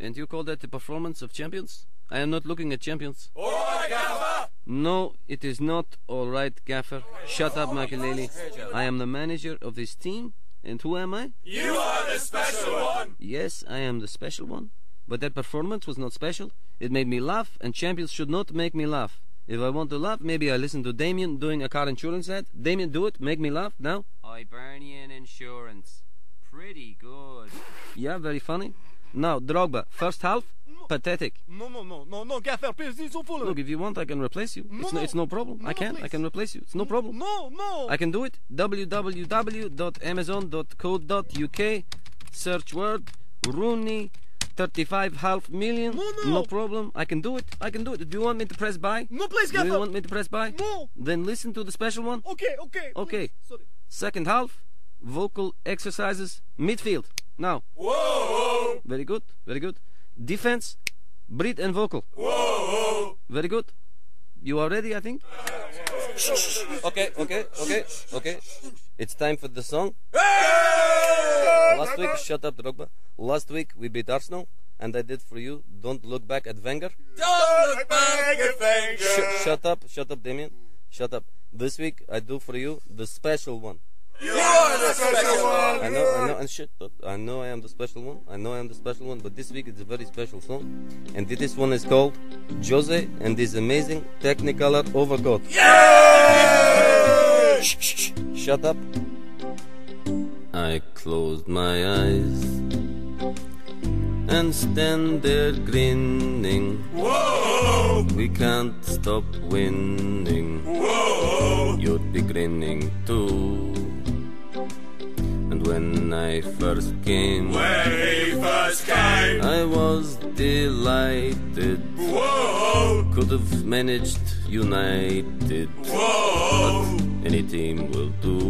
And you call that the performance of champions? I am not looking at champions. Oh all right, Gaffer. No, it is not all right, Gaffer. Shut up, Makelele. I am the manager of this team, and who am I? You are the special one. Yes, I am the special one. But that performance was not special. It made me laugh, and champions should not make me laugh. If I want to laugh, maybe I listen to Damien doing a car insurance ad. Damien, do it. Make me laugh now. Hibernian Insurance. Pretty good. Yeah, very funny. Now, Drogba, first half, pathetic. No, no, no, no, no, Gaffer, please, it's so full. Look, if you want, I can replace you. No, it's, no, no. it's no problem. No, I no, can. I can replace you. It's no problem. No, no. I can do it. www.amazon.co.uk. Search word Rooney. 35 half million. No, no. problem. I can do it. I can do it. Do you want me to press buy? No, please, Do you want me to press buy? No. Then listen to the special one. Okay, okay. Okay. please, Sorry. Second half, vocal exercises, midfield. Now, Whoa, very good, very good. Defense, breathe and vocal. whoa. Very good. You are ready, I think? Okay, okay, okay, okay. It's time for the song. Last week, shut up, Drogba. Last week we beat Arsenal, and I did for you. Don't look back at Wenger. Don't look back at finger. Sh- shut up, shut up, Damien. Shut up. This week I do for you the special one. You are the special one. I know, I know, and shit. but I know I am the special one. I know I am the special one, but this week it's a very special song. And this one is called Jose and his amazing Technicolor overcoat. Shh, shh, shh. Shut up. I closed my eyes and stand there grinning. Whoa, We can't stop winning. whoa. You'd be grinning too. And when I first came, When he first came. I was delighted. Whoa, Could have managed United. whoa. Any team will do.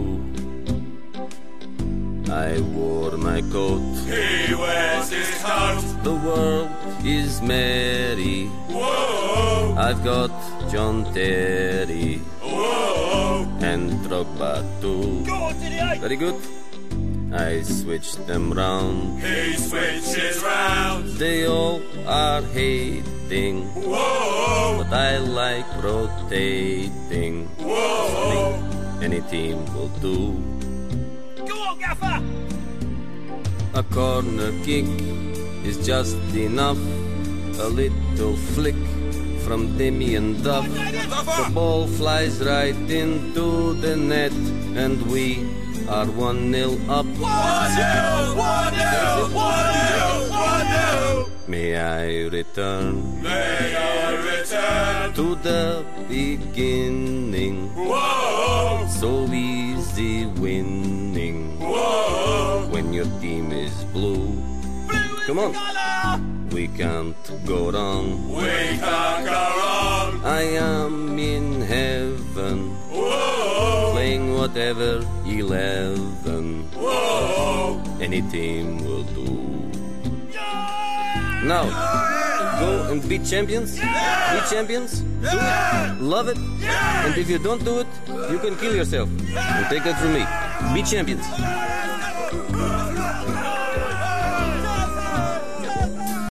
I wore my coat. He wears his coat. The world is merry. Whoa, I've got John Terry whoa. and Drogba too. Go on, Diddy, Very good. I switched them round. He switches round. They all are hating, Whoa, but I like rotating. whoa. Any team will do. Gaffer. A corner kick is just enough. A little flick from Damien Duff. The ball flies right into the net, and we are 1 0 up. One nil, one nil, one nil, one nil. May I return May I return. to the beginning? Easy winning whoa. when your team is blue. Come on, we can't go wrong. We can't go wrong. I am in heaven, Whoa, playing whatever eleven. whoa. Any team will do. Now, go and beat champions. Beat champions. Do it. Love it. And if you don't do it, you can kill yourself. And take that from me. Beat champions.